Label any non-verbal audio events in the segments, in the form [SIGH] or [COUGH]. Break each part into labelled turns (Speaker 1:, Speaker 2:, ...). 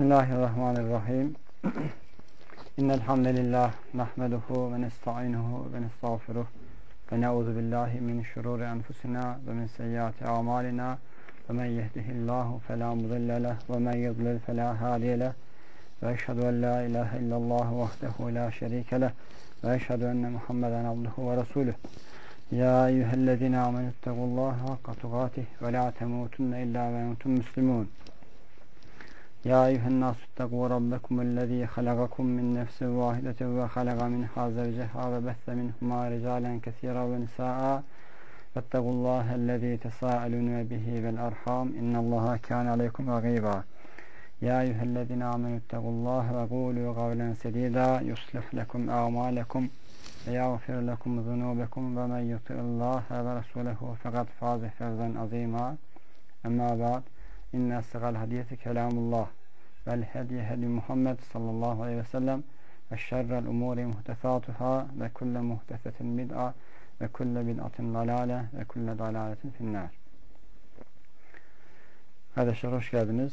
Speaker 1: Bismillahirrahmanirrahim. İnnel hamdelellah nahmeduhu ve nestainuhu ve nestağfiruh ve na'udzu billahi min şururi enfusina ve min seyyiati amalina ve men yehdihillahu fela mudille leh ve men yudlil fela hadiye leh ve eşhedü en la ilahe illallah vahdehu la şerike leh ve eşhedü enne Muhammeden abduhu ve resuluh. Ya eyyühellezine amenüttegullaha hakka tugatih ve la temutunne illa ve entum müslümun. يا أيها الناس اتقوا ربكم الذي خلقكم من نفس واحدة وخلق منها زوجها وبث منهما رجالا كثيرا ونساء. فاتقوا الله الذي تساءلون به والأرحام إن الله كان عليكم رقيبا. يا أيها الذين آمنوا اتقوا الله وقولوا قولا سديدا. يصلح لكم أعمالكم ويغفر لكم ذنوبكم ومن يطع الله ورسوله فقد فاز فوزا عظيما. أما بعد İnne essegal hadiyeti kelamullah vel hediye hedi Muhammed sallallahu aleyhi ve sellem ve şerrel umuri muhtesatuhâ ve kulle muhtesetin bid'a ve kulle bid'atin dalale ve kulle dalaletin finnâr. Kardeşler hoş geldiniz.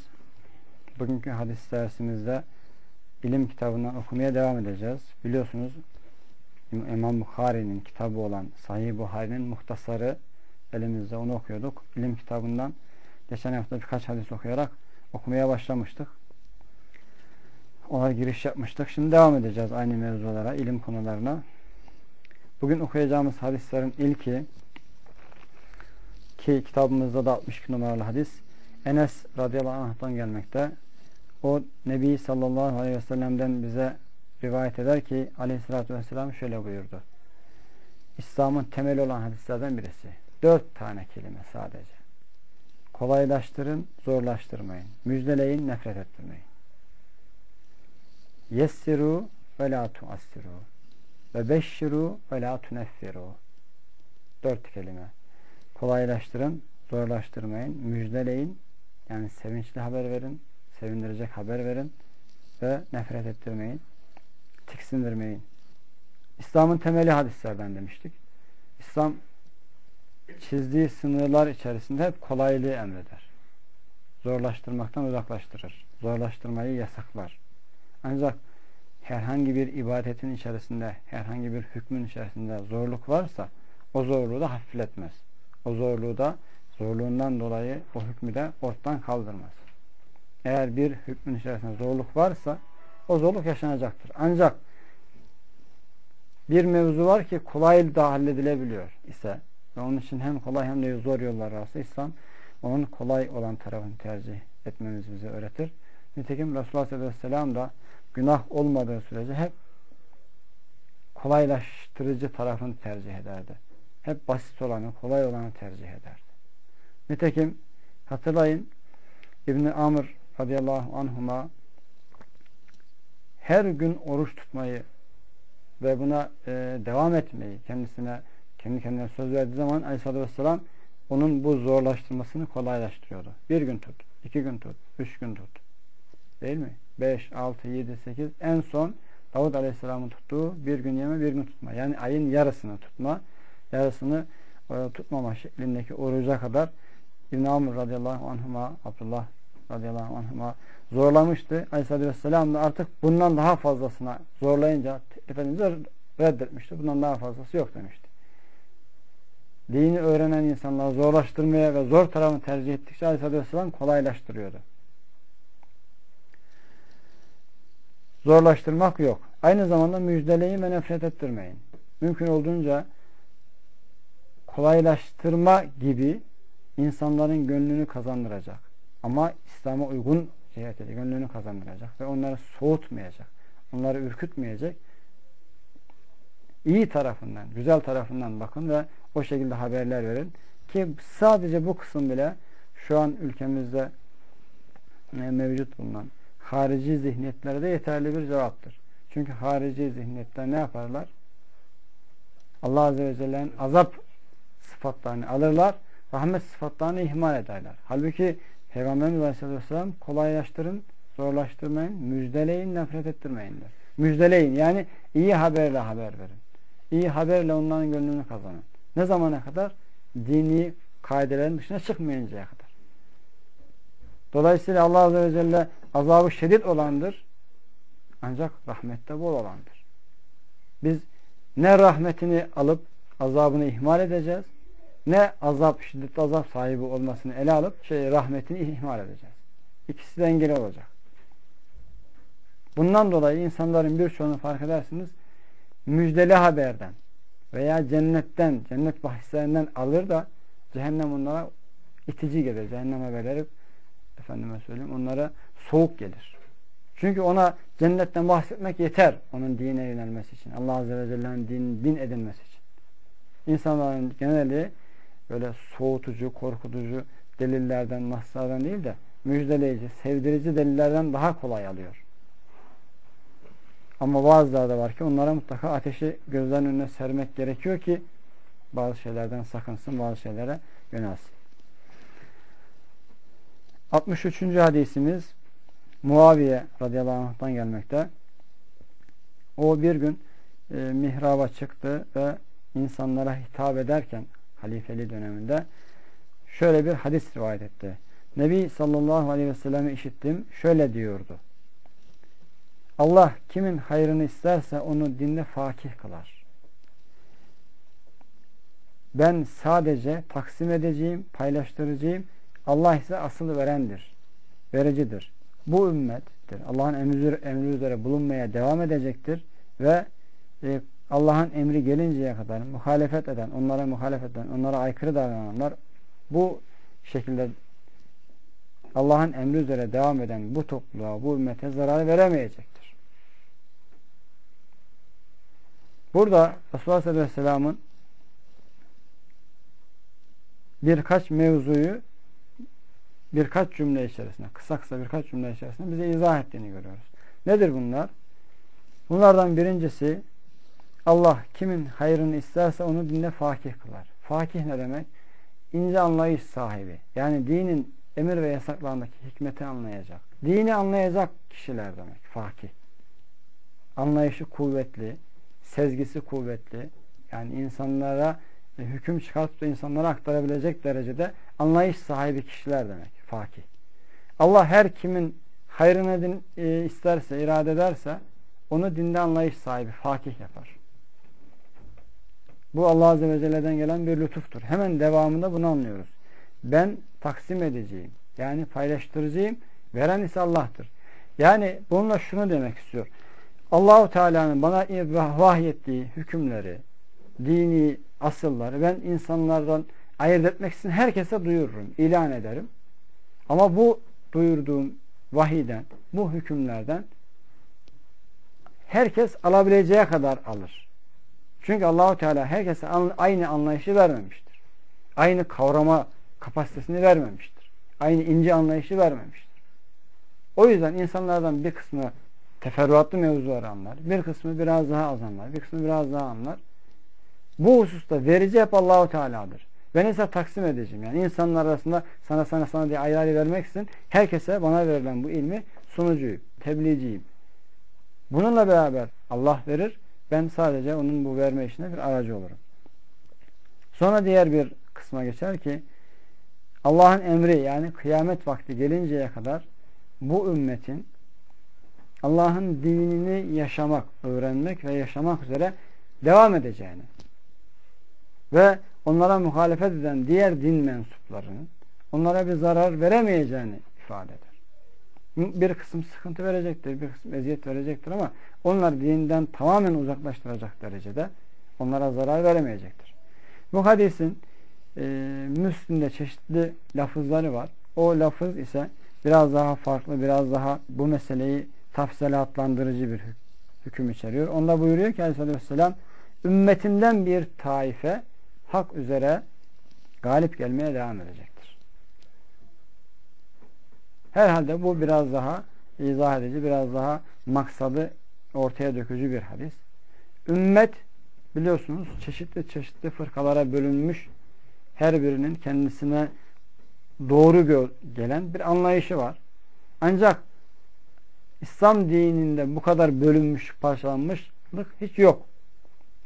Speaker 1: Bugünkü hadis dersimizde ilim kitabından okumaya devam edeceğiz. Biliyorsunuz İmam Bukhari'nin kitabı olan Sahih Buhari'nin muhtasarı elimizde onu okuyorduk. İlim kitabından Geçen hafta birkaç hadis okuyarak okumaya başlamıştık. Ona giriş yapmıştık. Şimdi devam edeceğiz aynı mevzulara, ilim konularına. Bugün okuyacağımız hadislerin ilki ki kitabımızda da 62 numaralı hadis Enes radıyallahu anh'tan gelmekte. O Nebi sallallahu aleyhi ve sellem'den bize rivayet eder ki aleyhissalatü vesselam şöyle buyurdu. İslam'ın temeli olan hadislerden birisi. Dört tane kelime sadece. Kolaylaştırın, zorlaştırmayın. Müjdeleyin, nefret ettirmeyin. Yessiru ve la tuassiru ve beşşiru ve la tuneffiru. Dört kelime. Kolaylaştırın, zorlaştırmayın. Müjdeleyin, yani sevinçli haber verin, sevindirecek haber verin ve nefret ettirmeyin. Tiksindirmeyin. İslam'ın temeli hadislerden demiştik. İslam çizdiği sınırlar içerisinde hep kolaylığı emreder. Zorlaştırmaktan uzaklaştırır. Zorlaştırmayı yasaklar. Ancak herhangi bir ibadetin içerisinde, herhangi bir hükmün içerisinde zorluk varsa o zorluğu da hafifletmez. O zorluğu da zorluğundan dolayı o hükmü de ortadan kaldırmaz. Eğer bir hükmün içerisinde zorluk varsa o zorluk yaşanacaktır. Ancak bir mevzu var ki kolay da halledilebiliyor ise ve onun için hem kolay hem de zor yollar varsa İslam onun kolay olan tarafını tercih etmemizi bize öğretir. Nitekim Resulullah sallallahu aleyhi ve sellem da günah olmadığı sürece hep kolaylaştırıcı tarafını tercih ederdi. Hep basit olanı, kolay olanı tercih ederdi. Nitekim hatırlayın İbni Amr radıyallahu anhuma her gün oruç tutmayı ve buna e, devam etmeyi kendisine kendi kendine söz verdiği zaman Aleyhisselatü Vesselam onun bu zorlaştırmasını kolaylaştırıyordu. Bir gün tut, iki gün tut, üç gün tut. Değil mi? Beş, altı, yedi, sekiz. En son Davud Aleyhisselam'ın tuttuğu bir gün yeme, bir gün tutma. Yani ayın yarısını tutma. Yarısını e, tutmama şeklindeki oruca kadar İbn-i Amr radıyallahu anhuma, Abdullah radıyallahu anhuma zorlamıştı. Aleyhisselatü Vesselam da artık bundan daha fazlasına zorlayınca Efendimiz reddetmişti. Bundan daha fazlası yok demişti dini öğrenen insanlar zorlaştırmaya ve zor tarafını tercih ettikçe Aleyhisselatü Vesselam kolaylaştırıyordu. Zorlaştırmak yok. Aynı zamanda müjdeleyin ve nefret ettirmeyin. Mümkün olduğunca kolaylaştırma gibi insanların gönlünü kazandıracak. Ama İslam'a uygun cihet edecek, gönlünü kazandıracak ve onları soğutmayacak. Onları ürkütmeyecek. İyi tarafından, güzel tarafından bakın ve o şekilde haberler verin. Ki sadece bu kısım bile şu an ülkemizde e, mevcut bulunan harici zihniyetlere de yeterli bir cevaptır. Çünkü harici zihniyetler ne yaparlar? Allah Azze ve Celle'nin azap sıfatlarını alırlar, rahmet sıfatlarını ihmal ederler. Halbuki Peygamberimiz Aleyhisselatü Vesselam kolaylaştırın, zorlaştırmayın, müjdeleyin, nefret ettirmeyin der. Müjdeleyin yani iyi haberle haber verin. İyi haberle onların gönlünü kazanın. Ne zamana kadar? Dini kaidelerin dışına çıkmayıncaya kadar. Dolayısıyla Allah Azze ve Celle azabı şiddet olandır. Ancak rahmette bol olandır. Biz ne rahmetini alıp azabını ihmal edeceğiz ne azap, şiddetli azap sahibi olmasını ele alıp şey rahmetini ihmal edeceğiz. İkisi de engel olacak. Bundan dolayı insanların birçoğunu fark edersiniz müjdeli haberden veya cennetten, cennet bahislerinden alır da cehennem onlara itici gelir. Cehennem haberleri efendime söyleyeyim onlara soğuk gelir. Çünkü ona cennetten bahsetmek yeter onun dine yönelmesi için. Allah Azze ve Celle'nin din, din edinmesi için. İnsanların geneli böyle soğutucu, korkutucu delillerden, naslardan değil de müjdeleyici, sevdirici delillerden daha kolay alıyor. Ama bazıları da var ki onlara mutlaka ateşi gözlerinin önüne sermek gerekiyor ki bazı şeylerden sakınsın, bazı şeylere yönelsin. 63. hadisimiz Muaviye radıyallahu anh'tan gelmekte. O bir gün e, mihraba çıktı ve insanlara hitap ederken halifeli döneminde şöyle bir hadis rivayet etti. Nebi sallallahu aleyhi ve sellem'i işittim. Şöyle diyordu. Allah kimin hayrını isterse onu dinde fakih kılar. Ben sadece taksim edeceğim, paylaştıracağım. Allah ise asıl verendir, vericidir. Bu ümmettir. Allah'ın emri, üzere bulunmaya devam edecektir ve e, Allah'ın emri gelinceye kadar muhalefet eden, onlara muhalefet eden, onlara aykırı davrananlar bu şekilde Allah'ın emri üzere devam eden bu topluluğa, bu ümmete zarar veremeyecektir. Burada Resulullah sallallahu aleyhi birkaç mevzuyu birkaç cümle içerisinde, kısa kısa birkaç cümle içerisinde bize izah ettiğini görüyoruz. Nedir bunlar? Bunlardan birincisi Allah kimin hayrını isterse onu dinde fakih kılar. Fakih ne demek? İnce anlayış sahibi. Yani dinin emir ve yasaklarındaki hikmeti anlayacak. Dini anlayacak kişiler demek. Fakih. Anlayışı kuvvetli, sezgisi kuvvetli. Yani insanlara e, hüküm çıkartıp insanlara aktarabilecek derecede anlayış sahibi kişiler demek. Fakih. Allah her kimin hayrını din, e, isterse, irade ederse onu dinde anlayış sahibi, fakih yapar. Bu Allah Azze ve Celle'den gelen bir lütuftur. Hemen devamında bunu anlıyoruz. Ben taksim edeceğim. Yani paylaştıracağım. Veren ise Allah'tır. Yani bununla şunu demek istiyor. Allahu Teala'nın bana vahyettiği hükümleri, dini asılları ben insanlardan ayırt etmek için herkese duyururum, ilan ederim. Ama bu duyurduğum vahiden, bu hükümlerden herkes alabileceği kadar alır. Çünkü Allahu Teala herkese aynı anlayışı vermemiştir. Aynı kavrama kapasitesini vermemiştir. Aynı ince anlayışı vermemiştir. O yüzden insanlardan bir kısmı teferruatlı mevzuları anlar. Bir kısmı biraz daha az anlar. Bir kısmı biraz daha anlar. Bu hususta verici hep Allahu Teala'dır. Ben ise taksim edeceğim. Yani insanlar arasında sana sana sana diye ayrı ayrı vermek için herkese bana verilen bu ilmi sunucuyum, tebliğciyim. Bununla beraber Allah verir. Ben sadece onun bu verme işine bir aracı olurum. Sonra diğer bir kısma geçer ki Allah'ın emri yani kıyamet vakti gelinceye kadar bu ümmetin Allah'ın dinini yaşamak, öğrenmek ve yaşamak üzere devam edeceğini ve onlara muhalefet eden diğer din mensuplarının onlara bir zarar veremeyeceğini ifade eder bir kısım sıkıntı verecektir, bir kısım eziyet verecektir ama onlar dinden tamamen uzaklaştıracak derecede onlara zarar veremeyecektir. Bu hadisin e, Müslim'de çeşitli lafızları var. O lafız ise biraz daha farklı, biraz daha bu meseleyi tafsilatlandırıcı bir hüküm içeriyor. Onda buyuruyor ki Aleyhisselatü Vesselam ümmetimden bir taife hak üzere galip gelmeye devam edecek. Herhalde bu biraz daha izah edici, biraz daha maksadı ortaya dökücü bir hadis. Ümmet biliyorsunuz çeşitli çeşitli fırkalara bölünmüş her birinin kendisine doğru gelen bir anlayışı var. Ancak İslam dininde bu kadar bölünmüş, parçalanmışlık hiç yok.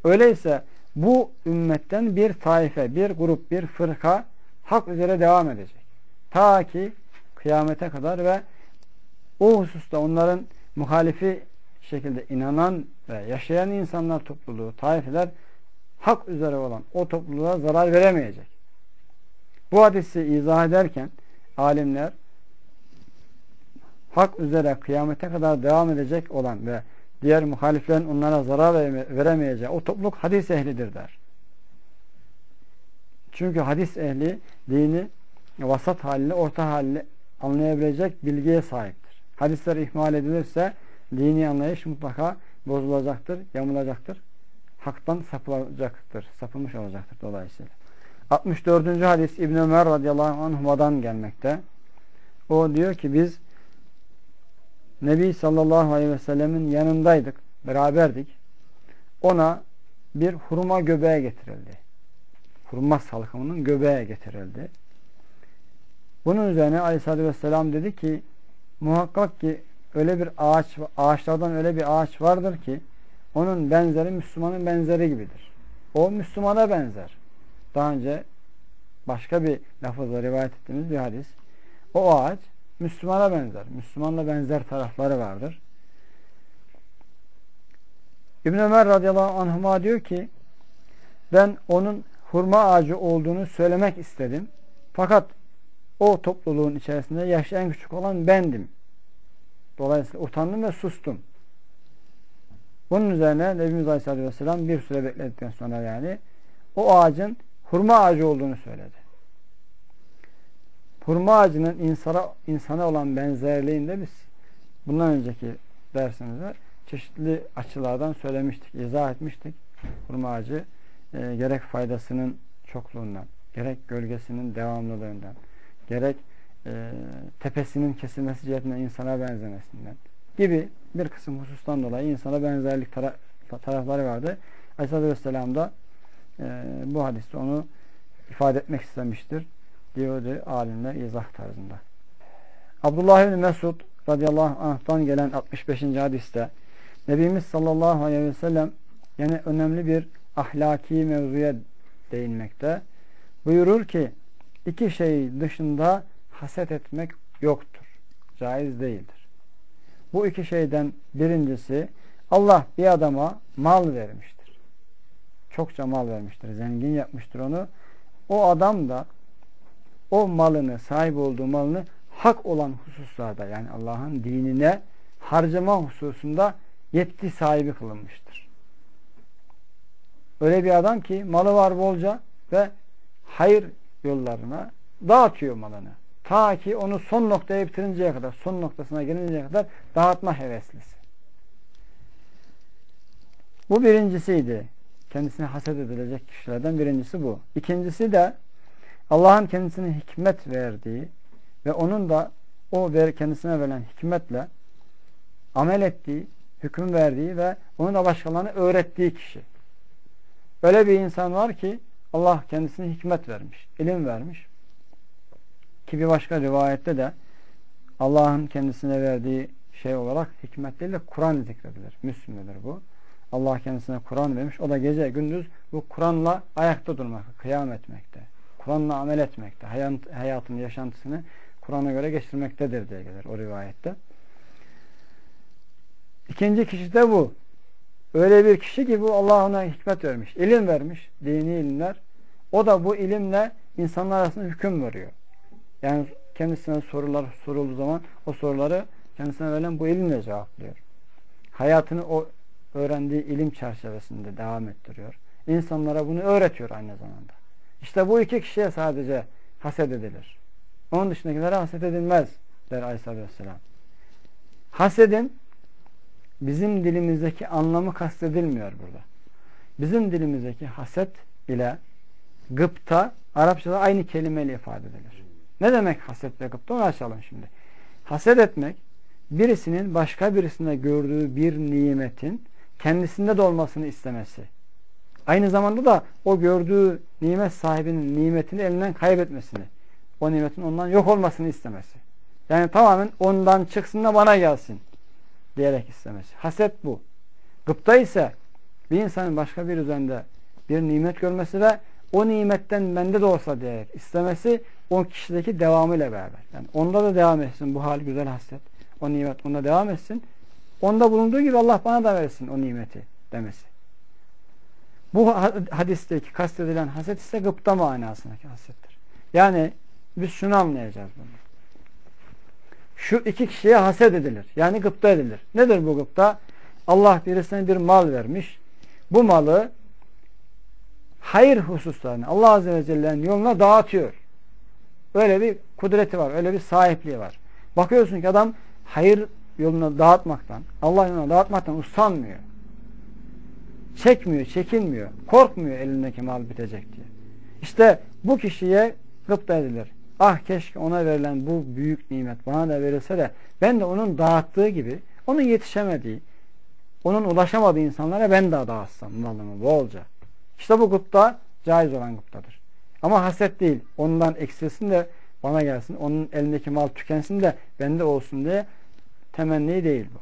Speaker 1: Öyleyse bu ümmetten bir taife, bir grup, bir fırka hak üzere devam edecek. Ta ki kıyamete kadar ve o hususta onların muhalifi şekilde inanan ve yaşayan insanlar topluluğu, taifeler hak üzere olan o topluluğa zarar veremeyecek. Bu hadisi izah ederken alimler hak üzere kıyamete kadar devam edecek olan ve diğer muhaliflerin onlara zarar veremeyeceği o topluluk hadis ehlidir der. Çünkü hadis ehli dini vasat halini, orta halini anlayabilecek bilgiye sahiptir. Hadisler ihmal edilirse dini anlayış mutlaka bozulacaktır, yamulacaktır. Haktan sapılacaktır, sapılmış olacaktır dolayısıyla. 64. hadis İbn Ömer radıyallahu anhuma'dan gelmekte. O diyor ki biz Nebi sallallahu aleyhi ve sellemin yanındaydık, beraberdik. Ona bir hurma göbeğe getirildi. Hurma salkımının göbeğe getirildi. Bunun üzerine aleyhissalatü vesselam dedi ki muhakkak ki öyle bir ağaç, ağaçlardan öyle bir ağaç vardır ki onun benzeri Müslümanın benzeri gibidir. O Müslümana benzer. Daha önce başka bir lafızla rivayet ettiğimiz bir hadis. O ağaç Müslümana benzer. Müslümanla benzer tarafları vardır. İbn Ömer radıyallahu anhuma diyor ki ben onun hurma ağacı olduğunu söylemek istedim. Fakat o topluluğun içerisinde yaş en küçük olan bendim. Dolayısıyla utandım ve sustum. Bunun üzerine Nebimiz Aleyhisselatü Vesselam bir süre bekledikten sonra yani o ağacın hurma ağacı olduğunu söyledi. Hurma ağacının insana, insana olan benzerliğinde biz bundan önceki dersimizde çeşitli açılardan söylemiştik, izah etmiştik. Hurma ağacı e, gerek faydasının çokluğundan, gerek gölgesinin devamlılığından, gerek e, tepesinin kesilmesi cihetinden insana benzemesinden gibi bir kısım husustan dolayı insana benzerlik tara tarafları vardı. Aleyhisselatü Vesselam da e, bu hadiste onu ifade etmek istemiştir diyordu alimler izah tarzında. Abdullah bin Mesud radıyallahu anh'tan gelen 65. hadiste Nebimiz sallallahu aleyhi ve sellem yine önemli bir ahlaki mevzuya değinmekte. Buyurur ki iki şey dışında haset etmek yoktur. Caiz değildir. Bu iki şeyden birincisi Allah bir adama mal vermiştir. Çokça mal vermiştir. Zengin yapmıştır onu. O adam da o malını, sahip olduğu malını hak olan hususlarda yani Allah'ın dinine harcama hususunda yetki sahibi kılınmıştır. Öyle bir adam ki malı var bolca ve hayır yollarına dağıtıyor malını. Ta ki onu son noktaya bitirinceye kadar, son noktasına gelinceye kadar dağıtma heveslisi. Bu birincisiydi. Kendisine haset edilecek kişilerden birincisi bu. İkincisi de Allah'ın kendisine hikmet verdiği ve onun da o ver, kendisine verilen hikmetle amel ettiği, hüküm verdiği ve onu da başkalarına öğrettiği kişi. Öyle bir insan var ki Allah kendisine hikmet vermiş, ilim vermiş. Ki bir başka rivayette de Allah'ın kendisine verdiği şey olarak hikmet değil de Kur'an zikredilir. Müslüm'dedir bu. Allah kendisine Kur'an vermiş. O da gece gündüz bu Kur'an'la ayakta durmak, kıyam etmekte. Kur'an'la amel etmekte. Hayat, hayatını, yaşantısını Kur'an'a göre geçirmektedir diye gelir o rivayette. İkinci kişi de bu. Öyle bir kişi ki bu Allah ona hikmet vermiş. ilim vermiş. Dini ilimler. O da bu ilimle insanlar arasında hüküm veriyor. Yani kendisine sorular sorulduğu zaman o soruları kendisine verilen bu ilimle cevaplıyor. Hayatını o öğrendiği ilim çerçevesinde devam ettiriyor. İnsanlara bunu öğretiyor aynı zamanda. İşte bu iki kişiye sadece haset edilir. Onun dışındakilere haset edilmez der Aleyhisselatü Vesselam. Hasedin bizim dilimizdeki anlamı kastedilmiyor burada. Bizim dilimizdeki haset ile gıpta Arapçada aynı kelimeyle ifade edilir. Ne demek haset ve gıpta onu açalım şimdi. Haset etmek birisinin başka birisinde gördüğü bir nimetin kendisinde de olmasını istemesi. Aynı zamanda da o gördüğü nimet sahibinin nimetini elinden kaybetmesini, o nimetin ondan yok olmasını istemesi. Yani tamamen ondan çıksın da bana gelsin diyerek istemesi. Haset bu. Gıpta ise bir insanın başka bir üzerinde bir nimet görmesi ve o nimetten bende de olsa diyerek istemesi o kişideki devamıyla beraber. Yani onda da devam etsin bu hal güzel hasret. o nimet onda devam etsin. Onda bulunduğu gibi Allah bana da versin o nimeti demesi. Bu hadisteki kastedilen haset ise gıpta manasındaki hasettir. Yani biz şunu anlayacağız bunu. Şu iki kişiye haset edilir. Yani gıpta edilir. Nedir bu gıpta? Allah birisine bir mal vermiş. Bu malı hayır hususlarını Allah Azze ve Celle'nin yoluna dağıtıyor. Öyle bir kudreti var. Öyle bir sahipliği var. Bakıyorsun ki adam hayır yoluna dağıtmaktan, Allah yoluna dağıtmaktan usanmıyor. Çekmiyor, çekinmiyor. Korkmuyor elindeki mal bitecek diye. İşte bu kişiye gıpta edilir. Ah keşke ona verilen bu büyük nimet bana da verilse de ben de onun dağıttığı gibi onun yetişemediği, onun ulaşamadığı insanlara ben de dağıtsam malımı bolca. İşte bu gıpta caiz olan gıptadır. Ama haset değil. Ondan eksilsin de bana gelsin. Onun elindeki mal tükensin de bende olsun diye temenni değil bu.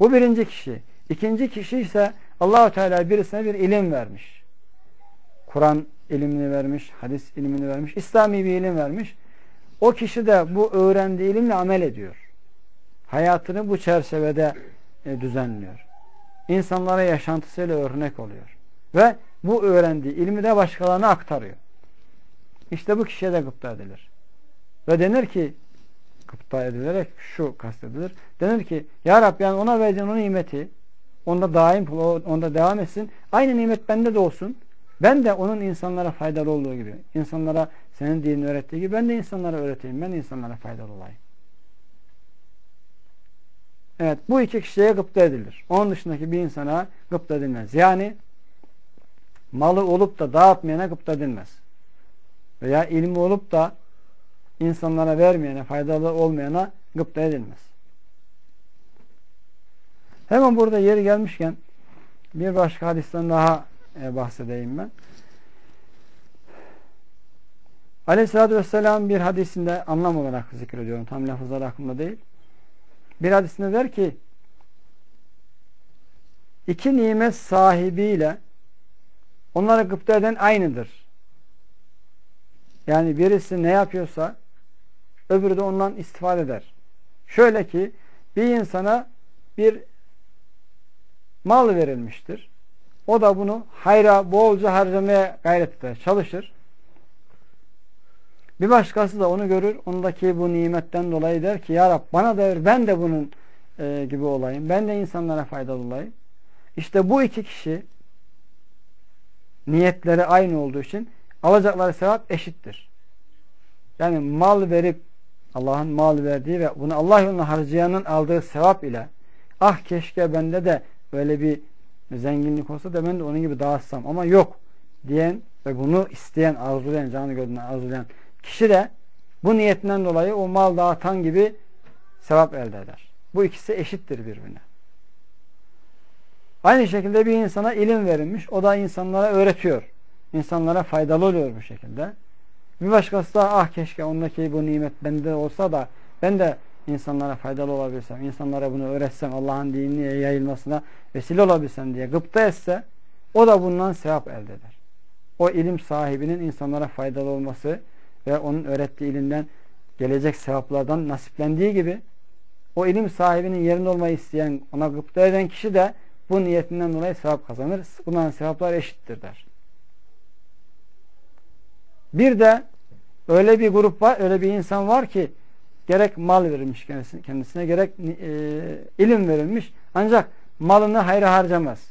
Speaker 1: Bu birinci kişi. İkinci kişi ise Allahu Teala birisine bir ilim vermiş. Kur'an ilimini vermiş, hadis ilimini vermiş, İslami bir ilim vermiş. O kişi de bu öğrendiği ilimle amel ediyor. Hayatını bu çerçevede e, düzenliyor. İnsanlara yaşantısıyla örnek oluyor. Ve bu öğrendiği ilmi de başkalarına aktarıyor. İşte bu kişiye de gıpta edilir. Ve denir ki gıpta edilerek şu kastedilir. Denir ki Ya Rabbi yani ona vereceğin o nimeti onda daim onda devam etsin. Aynı nimet bende de olsun. Ben de onun insanlara faydalı olduğu gibi, insanlara senin dinini öğrettiği gibi ben de insanlara öğreteyim. Ben insanlara faydalı olayım. Evet bu iki kişiye gıpta edilir. Onun dışındaki bir insana gıpta edilmez. Yani malı olup da dağıtmayana gıpta edilmez. Veya ilmi olup da insanlara vermeyene, faydalı olmayana gıpta edilmez. Hemen burada yeri gelmişken bir başka hadisten daha e, bahsedeyim ben. Aleyhisselatü Vesselam bir hadisinde anlam olarak zikrediyorum. Tam lafızlar aklımda değil. Bir hadisinde der ki iki nimet sahibiyle onlara gıpta eden aynıdır. Yani birisi ne yapıyorsa öbürü de ondan istifade eder. Şöyle ki bir insana bir mal verilmiştir. O da bunu hayra bolca harcamaya gayret eder, çalışır. Bir başkası da onu görür, ondaki bu nimetten dolayı der ki Ya Rab bana da ver, ben de bunun e, gibi olayım, ben de insanlara faydalı olayım. İşte bu iki kişi niyetleri aynı olduğu için alacakları sevap eşittir. Yani mal verip Allah'ın mal verdiği ve bunu Allah yoluna harcayanın aldığı sevap ile ah keşke bende de böyle bir zenginlik olsa da ben de onun gibi dağıtsam ama yok diyen ve bunu isteyen, arzulayan, canı gördüğünden arzulayan kişi de bu niyetinden dolayı o mal dağıtan gibi sevap elde eder. Bu ikisi eşittir birbirine. Aynı şekilde bir insana ilim verilmiş. O da insanlara öğretiyor. İnsanlara faydalı oluyor bu şekilde. Bir başkası da ah keşke ondaki bu nimet bende olsa da ben de insanlara faydalı olabilsem, insanlara bunu öğretsem, Allah'ın dinine yayılmasına vesile olabilsem diye gıpta etse o da bundan sevap elde eder. O ilim sahibinin insanlara faydalı olması ve onun öğrettiği ilimden gelecek sevaplardan nasiplendiği gibi o ilim sahibinin yerinde olmayı isteyen, ona gıpta eden kişi de bu niyetinden dolayı sevap kazanır. Bunların sevaplar eşittir der. Bir de öyle bir grup var, öyle bir insan var ki gerek mal verilmiş kendisine, kendisine gerek e, ilim verilmiş. Ancak malını hayra harcamaz.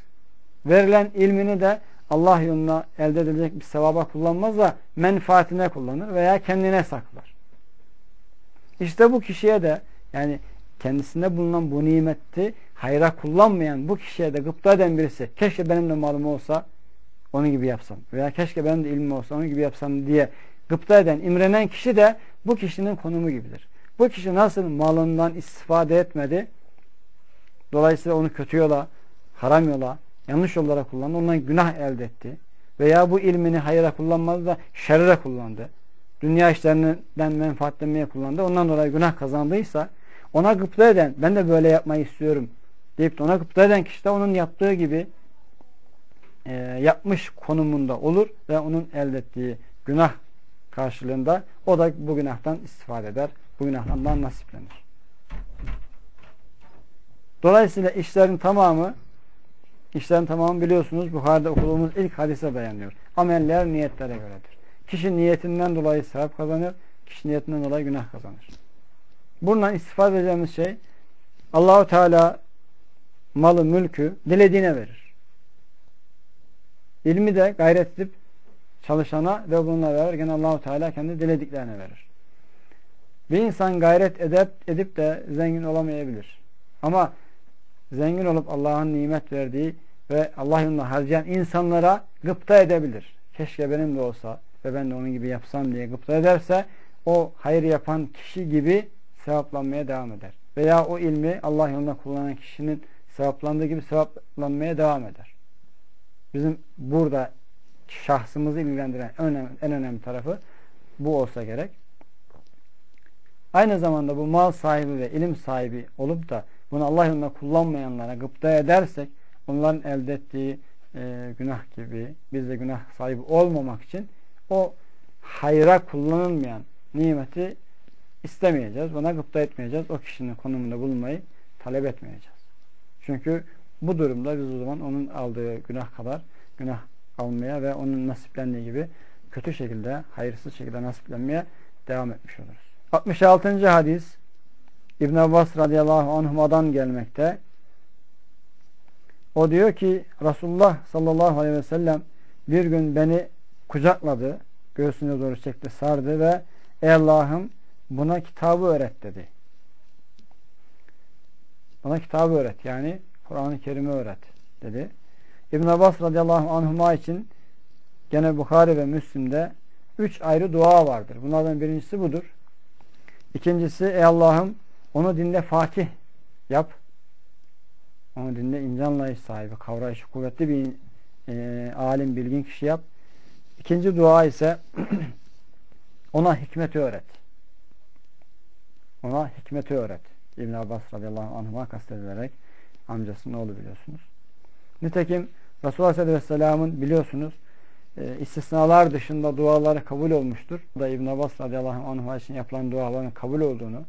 Speaker 1: Verilen ilmini de Allah yoluna elde edilecek bir sevaba kullanmaz da menfaatine kullanır veya kendine saklar. İşte bu kişiye de yani kendisinde bulunan bu nimeti hayra kullanmayan bu kişiye de gıpta eden birisi keşke benim de malım olsa onun gibi yapsam veya keşke benim de ilmim olsa onun gibi yapsam diye gıpta eden, imrenen kişi de bu kişinin konumu gibidir. Bu kişi nasıl malından istifade etmedi? Dolayısıyla onu kötü yola, haram yola, yanlış yollara kullandı. Ondan günah elde etti. Veya bu ilmini hayra kullanmadı da şerre kullandı. Dünya işlerinden menfaatlenmeye kullandı. Ondan dolayı günah kazandıysa ona gıpta eden, ben de böyle yapmayı istiyorum deyip de ona gıpta eden kişi de onun yaptığı gibi e, yapmış konumunda olur ve onun elde ettiği günah karşılığında o da bu günahtan istifade eder. Bu günahlardan nasiplenir. Dolayısıyla işlerin tamamı işlerin tamamı biliyorsunuz Bukhari'de okuduğumuz ilk hadise dayanıyor. Ameller niyetlere göredir. Kişi niyetinden dolayı sevap kazanır. Kişi niyetinden dolayı günah kazanır. Bundan istifade edeceğimiz şey Allahu Teala malı, mülkü dilediğine verir. İlmi de gayret edip çalışana ve bununla verir. Gene Allahu Teala kendi dilediklerine verir. Bir insan gayret edip, edip de zengin olamayabilir. Ama zengin olup Allah'ın nimet verdiği ve Allah yolunda harcayan insanlara gıpta edebilir. Keşke benim de olsa ve ben de onun gibi yapsam diye gıpta ederse o hayır yapan kişi gibi sevaplanmaya devam eder. Veya o ilmi Allah yolunda kullanan kişinin sevaplandığı gibi sevaplanmaya devam eder. Bizim burada şahsımızı ilgilendiren en önemli, en önemli tarafı bu olsa gerek. Aynı zamanda bu mal sahibi ve ilim sahibi olup da bunu Allah yolunda kullanmayanlara gıpta edersek onların elde ettiği e, günah gibi biz de günah sahibi olmamak için o hayra kullanılmayan nimeti istemeyeceğiz. Buna gıpta etmeyeceğiz. O kişinin konumunda bulunmayı talep etmeyeceğiz. Çünkü bu durumda biz o zaman onun aldığı günah kadar günah almaya ve onun nasiplendiği gibi kötü şekilde, hayırsız şekilde nasiplenmeye devam etmiş oluruz. 66. hadis İbn Abbas radıyallahu anhuma'dan gelmekte. O diyor ki Resulullah sallallahu aleyhi ve sellem bir gün beni kucakladı, göğsüne doğru çekti, sardı ve Ey Allah'ım buna kitabı öğret dedi. Bana kitabı öğret. Yani Kur'an-ı Kerim'i öğret dedi. İbn Abbas radıyallahu anhuma için gene Bukhari ve Müslim'de üç ayrı dua vardır. Bunlardan birincisi budur. İkincisi ey Allah'ım onu dinde fakih yap. Onu dinde ince anlayış sahibi, kavrayışı kuvvetli bir e, alim, bilgin kişi yap. İkinci dua ise [CLEARS THROAT] ona hikmeti öğret. Ona hikmeti öğret. İbn Abbas radıyallahu anh'a kastedilerek amcasının oğlu biliyorsunuz. Nitekim Resulullah Aleyhisselam'ın biliyorsunuz e, istisnalar dışında duaları kabul olmuştur. Da İbn Abbas radıyallahu anh'a için yapılan duaların kabul olduğunu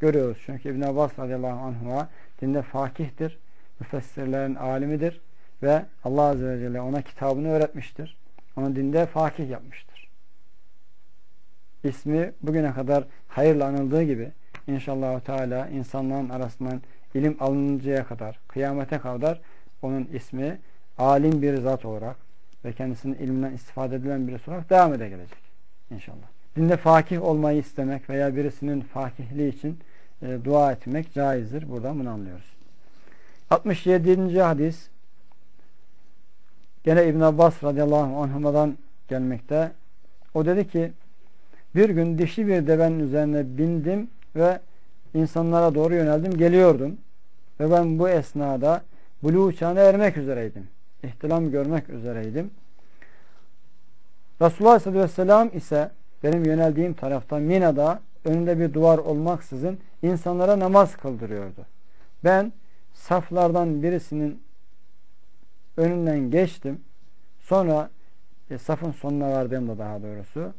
Speaker 1: görüyoruz. Çünkü İbn Abbas radıyallahu anh'a dinde fakihtir, müfessirlerin alimidir ve Allah azze ve celle ona kitabını öğretmiştir. Onu dinde fakih yapmıştır. İsmi bugüne kadar hayırla anıldığı gibi inşallah Teala insanların arasından ilim alınıncaya kadar, kıyamete kadar onun ismi alim bir zat olarak ve kendisinin ilminden istifade edilen birisi olarak devam ede gelecek. İnşallah. Dinde fakih olmayı istemek veya birisinin fakihliği için e, dua etmek caizdir. Buradan bunu anlıyoruz. 67. hadis gene İbn Abbas radıyallahu anhuma'dan gelmekte. O dedi ki bir gün dişi bir devenin üzerine bindim ve insanlara doğru yöneldim. Geliyordum. Ve ben bu esnada buluğ çağına ermek üzereydim. İhtilam görmek üzereydim. Resulullah sallallahu aleyhi ve sellem ise benim yöneldiğim tarafta Mina'da önünde bir duvar olmaksızın insanlara namaz kıldırıyordu. Ben saflardan birisinin önünden geçtim. Sonra e, safın sonuna vardığımda daha doğrusu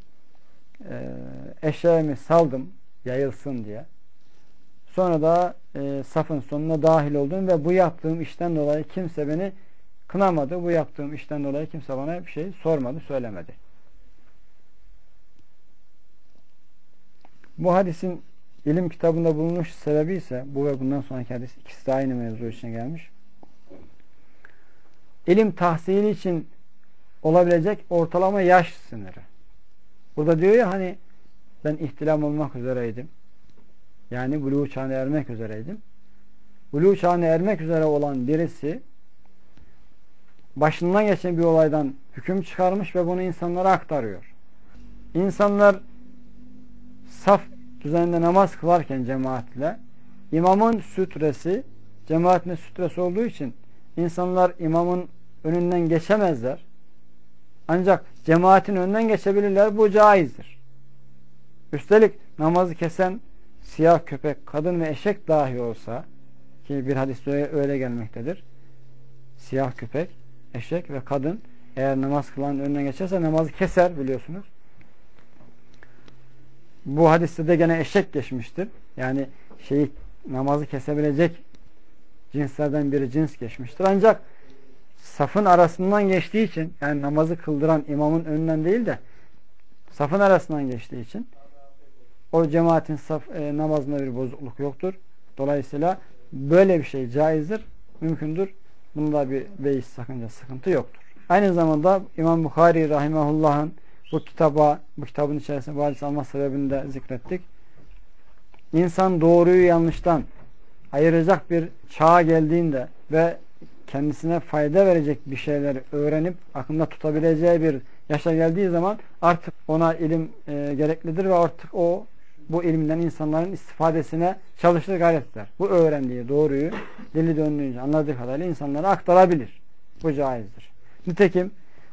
Speaker 1: e, eşeğimi saldım yayılsın diye. Sonra da e, safın sonuna dahil oldum ve bu yaptığım işten dolayı kimse beni kınamadı. Bu yaptığım işten dolayı kimse bana bir şey sormadı, söylemedi. Bu hadisin ilim kitabında bulunmuş sebebi ise bu ve bundan sonraki hadis ikisi de aynı mevzu için gelmiş. İlim tahsili için olabilecek ortalama yaş sınırı. Burada diyor ya hani ben ihtilam olmak üzereydim. Yani buluğ çağına ermek üzereydim. Buluğ çağına ermek üzere olan birisi başından geçen bir olaydan hüküm çıkarmış ve bunu insanlara aktarıyor. İnsanlar saf düzeninde namaz kılarken cemaatle imamın sütresi cemaatin sütresi olduğu için insanlar imamın önünden geçemezler. Ancak cemaatin önünden geçebilirler. Bu caizdir. Üstelik namazı kesen siyah köpek, kadın ve eşek dahi olsa ki bir hadiste öyle gelmektedir. Siyah köpek, eşek ve kadın eğer namaz kılan önünden geçerse namazı keser biliyorsunuz. Bu hadiste de gene eşek geçmiştir. Yani şeyi namazı kesebilecek cinslerden biri cins geçmiştir. Ancak safın arasından geçtiği için yani namazı kıldıran imamın önünden değil de safın arasından geçtiği için o cemaatin saf, e, namazında bir bozukluk yoktur. Dolayısıyla böyle bir şey caizdir, mümkündür. Bunda bir beis sakınca sıkıntı yoktur. Aynı zamanda İmam Bukhari rahimahullah'ın bu kitaba, bu kitabın içerisinde bu hadis alma sebebini de zikrettik. İnsan doğruyu yanlıştan ayıracak bir çağa geldiğinde ve kendisine fayda verecek bir şeyleri öğrenip aklında tutabileceği bir yaşa geldiği zaman artık ona ilim e, gereklidir ve artık o bu ilimden insanların istifadesine çalışır gayret eder. Bu öğrendiği doğruyu dili döndüğünce anladığı kadarıyla insanlara aktarabilir. Bu caizdir. Nitekim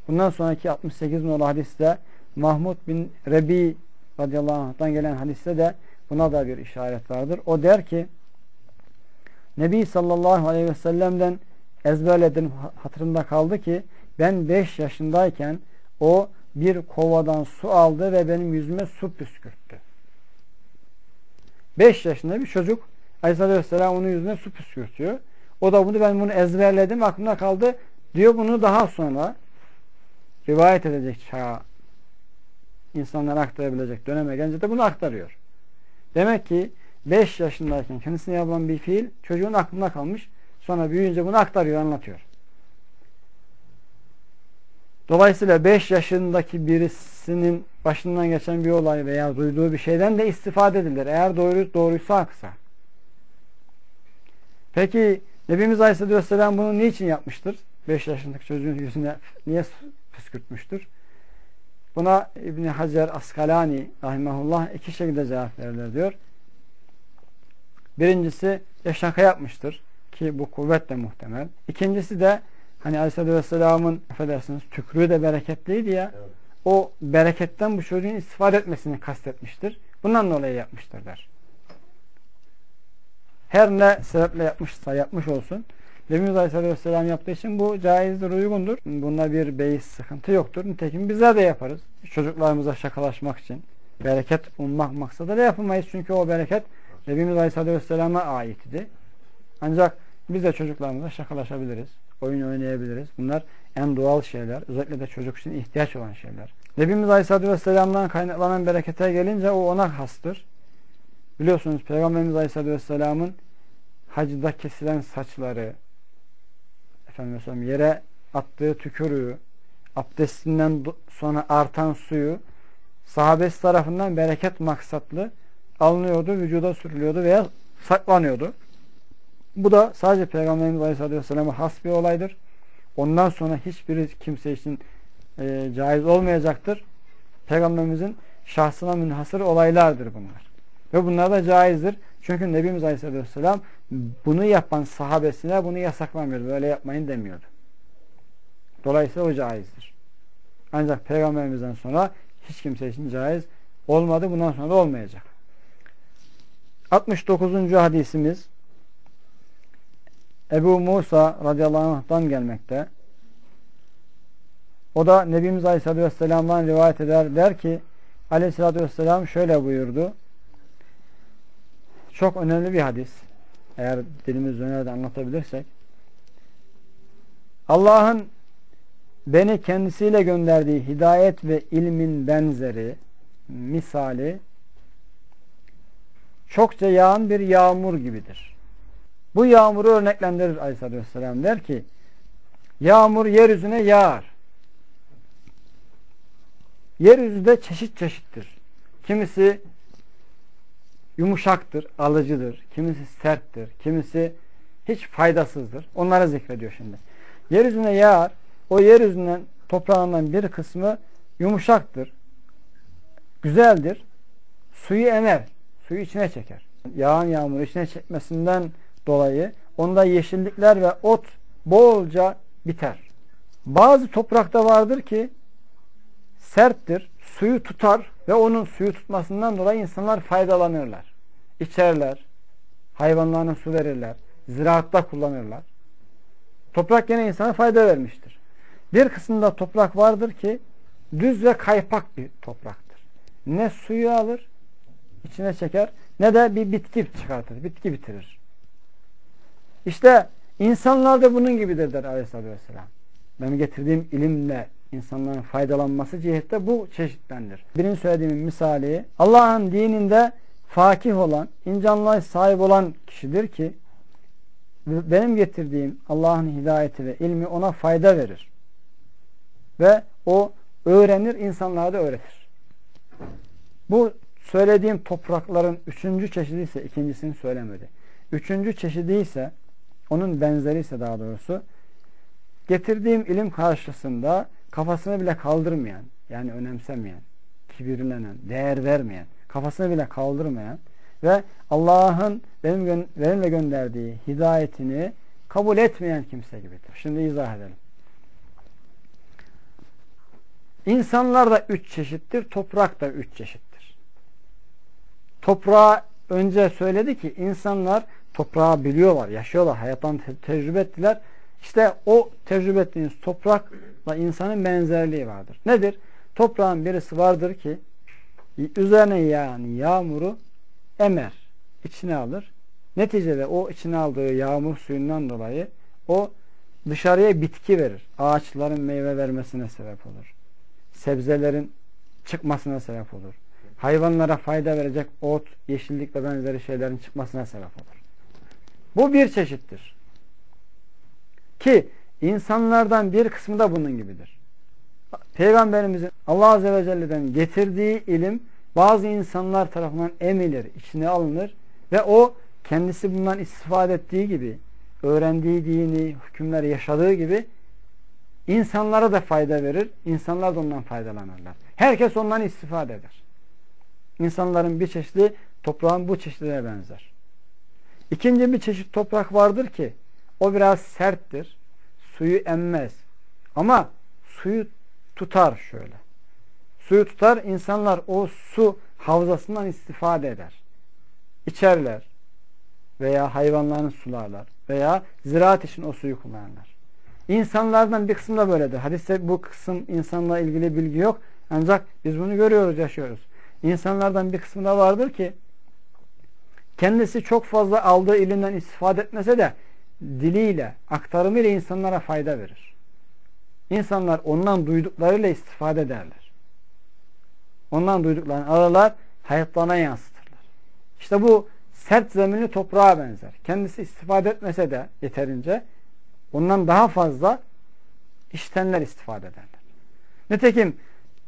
Speaker 1: bundan sonraki 68 numaralı hadiste Mahmud bin Rebi radıyallahu anh'tan gelen hadiste de buna da bir işaret vardır. O der ki Nebi sallallahu aleyhi ve sellem'den ezberledim hatırımda kaldı ki ben 5 yaşındayken o bir kovadan su aldı ve benim yüzüme su püskürttü. 5 yaşında bir çocuk Aleyhisselatü Vesselam onun yüzüne su püskürtüyor. O da bunu ben bunu ezberledim aklımda kaldı diyor bunu daha sonra rivayet edecek çağa insanlara aktarabilecek döneme gelince de bunu aktarıyor. Demek ki 5 yaşındayken kendisine yapılan bir fiil çocuğun aklında kalmış. Sonra büyüyünce bunu aktarıyor, anlatıyor. Dolayısıyla 5 yaşındaki birisinin başından geçen bir olay veya duyduğu bir şeyden de istifade edilir. Eğer doğru, doğruysa aksa. Peki Nebimiz Aleyhisselatü Vesselam bunu niçin yapmıştır? 5 yaşındaki çocuğun yüzüne niye püskürtmüş?'tür? Buna İbni Hacer Askalani rahimahullah iki şekilde cevap verirler diyor. Birincisi ya yapmıştır ki bu kuvvetle muhtemel. İkincisi de hani Aleyhisselatü Vesselam'ın affedersiniz tükrüğü de bereketliydi ya evet. o bereketten bu çocuğun istifade etmesini kastetmiştir. Bundan dolayı yapmıştır der. Her ne sebeple yapmışsa yapmış olsun. Nebimiz Aleyhisselatü Vesselam yaptığı için bu caizdir, uygundur. Bunda bir beis sıkıntı yoktur. Nitekim bizler de yaparız. Çocuklarımıza şakalaşmak için. Bereket ummak maksadıyla yapamayız. Çünkü o bereket Nebimiz Aleyhisselatü Vesselam'a ait idi. Ancak biz de çocuklarımızla şakalaşabiliriz. Oyun oynayabiliriz. Bunlar en doğal şeyler. Özellikle de çocuk için ihtiyaç olan şeyler. Nebimiz Aleyhisselatü Vesselam'dan kaynaklanan berekete gelince o ona hastır. Biliyorsunuz Peygamberimiz Aleyhisselatü Vesselam'ın hacda kesilen saçları, efendim yere attığı tükürüğü, abdestinden sonra artan suyu sahabesi tarafından bereket maksatlı alınıyordu, vücuda sürülüyordu veya saklanıyordu. Bu da sadece Peygamberimiz Aleyhisselatü Vesselam'a has bir olaydır. Ondan sonra hiçbir kimse için e, caiz olmayacaktır. Peygamberimizin şahsına münhasır olaylardır bunlar. Ve bunlar da caizdir. Çünkü Nebimiz Aleyhisselatü Vesselam bunu yapan sahabesine bunu yasaklamıyordu. Böyle yapmayın demiyordu. Dolayısıyla o caizdir. Ancak Peygamberimizden sonra hiç kimse için caiz olmadı. Bundan sonra da olmayacak. 69. hadisimiz Ebu Musa radıyallahu anh'tan gelmekte. O da Nebimiz Aleyhisselatü Vesselam'dan rivayet eder. Der ki Aleyhisselatü Vesselam şöyle buyurdu. Çok önemli bir hadis. Eğer dilimiz döner anlatabilirsek. Allah'ın beni kendisiyle gönderdiği hidayet ve ilmin benzeri, misali çokça yağan bir yağmur gibidir. Bu yağmuru örneklendirir Aleyhisselatü Vesselam. Der ki yağmur yeryüzüne yağar. Yeryüzü de çeşit çeşittir. Kimisi yumuşaktır, alıcıdır. Kimisi serttir. Kimisi hiç faydasızdır. Onları zikrediyor şimdi. Yeryüzüne yağar. O yeryüzünden toprağından bir kısmı yumuşaktır. Güzeldir. Suyu emer. Suyu içine çeker. Yağan yağmur içine çekmesinden dolayı onda yeşillikler ve ot bolca biter. Bazı toprakta vardır ki serttir, suyu tutar ve onun suyu tutmasından dolayı insanlar faydalanırlar. İçerler, hayvanlarına su verirler, ziraatta kullanırlar. Toprak yine insana fayda vermiştir. Bir kısımda toprak vardır ki düz ve kaypak bir topraktır. Ne suyu alır, içine çeker ne de bir bitki çıkartır, bitki bitirir. İşte insanlar da bunun gibidir der aleyhissalatü vesselam. Benim getirdiğim ilimle insanların faydalanması cihette bu çeşitlendir. Birinci söylediğimin misali Allah'ın dininde fakih olan, ince anlayış sahip olan kişidir ki benim getirdiğim Allah'ın hidayeti ve ilmi ona fayda verir. Ve o öğrenir, insanlara da öğretir. Bu söylediğim toprakların üçüncü çeşidi ise ikincisini söylemedi. Üçüncü çeşidi ise onun benzeri ise daha doğrusu getirdiğim ilim karşısında kafasını bile kaldırmayan yani önemsemeyen, kibirlenen, değer vermeyen, kafasını bile kaldırmayan ve Allah'ın benim benimle gönderdiği hidayetini kabul etmeyen kimse gibidir. Şimdi izah edelim. İnsanlar da üç çeşittir, toprak da üç çeşittir. Toprağı önce söyledi ki insanlar toprağı biliyorlar, yaşıyorlar, hayattan te tecrübe ettiler. İşte o tecrübe ettiğiniz toprakla insanın benzerliği vardır. Nedir? Toprağın birisi vardır ki üzerine yağan yağmuru emer, içine alır. Neticede o içine aldığı yağmur suyundan dolayı o dışarıya bitki verir. Ağaçların meyve vermesine sebep olur. Sebzelerin çıkmasına sebep olur. Hayvanlara fayda verecek ot, yeşillik ve benzeri şeylerin çıkmasına sebep olur. Bu bir çeşittir. Ki insanlardan bir kısmı da bunun gibidir. Peygamberimizin Allah Azze ve Celle'den getirdiği ilim bazı insanlar tarafından emilir, içine alınır ve o kendisi bundan istifade ettiği gibi, öğrendiği dini, hükümleri yaşadığı gibi insanlara da fayda verir, insanlar da ondan faydalanırlar. Herkes ondan istifade eder. İnsanların bir çeşidi toprağın bu çeşidine benzer. İkinci bir çeşit toprak vardır ki o biraz serttir. Suyu emmez. Ama suyu tutar şöyle. Suyu tutar. insanlar o su havzasından istifade eder. İçerler. Veya hayvanlarını sularlar. Veya ziraat için o suyu kullanırlar. İnsanlardan bir kısım da böyledir. Hadiste bu kısım insanla ilgili bilgi yok. Ancak biz bunu görüyoruz, yaşıyoruz. İnsanlardan bir kısmı da vardır ki kendisi çok fazla aldığı ilimden istifade etmese de diliyle, aktarımıyla insanlara fayda verir. İnsanlar ondan duyduklarıyla istifade ederler. Ondan duyduklarını alırlar, hayatlarına yansıtırlar. İşte bu sert zeminli toprağa benzer. Kendisi istifade etmese de yeterince ondan daha fazla iştenler istifade ederler. Nitekim